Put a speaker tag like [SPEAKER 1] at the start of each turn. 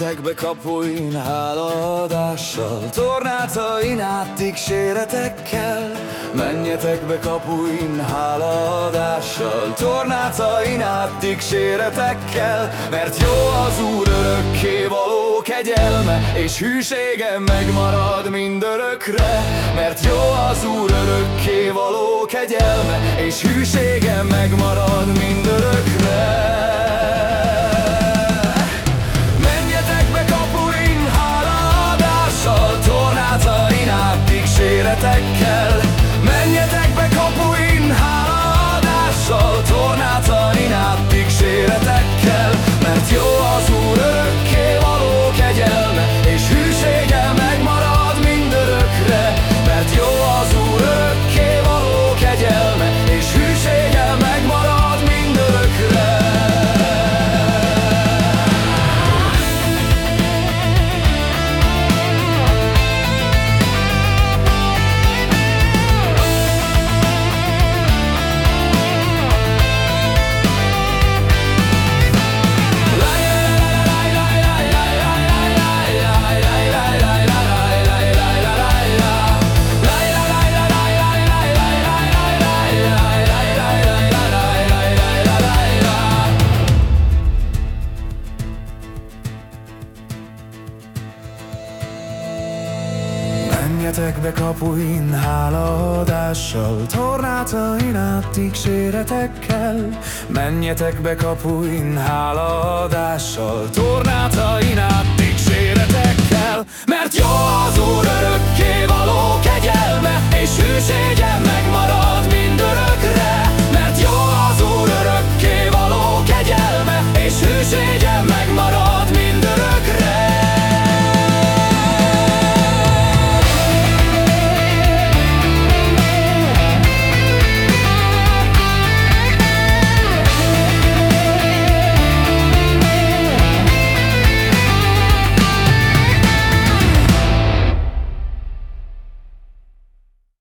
[SPEAKER 1] be kapuin hálaadással Tornátain át séretekkel. Menjetek be kapuin hálaadással Tornátain át séretekkel. Mert jó az Úr örökké való kegyelme És hűsége megmarad mindörökre. Mert jó az Úr örökké való kegyelme És hűsége megmarad cut Menjetek be kapuin hálaadással Tornátain át séretekkel Menjetek be kapuin hálaadással Tornátain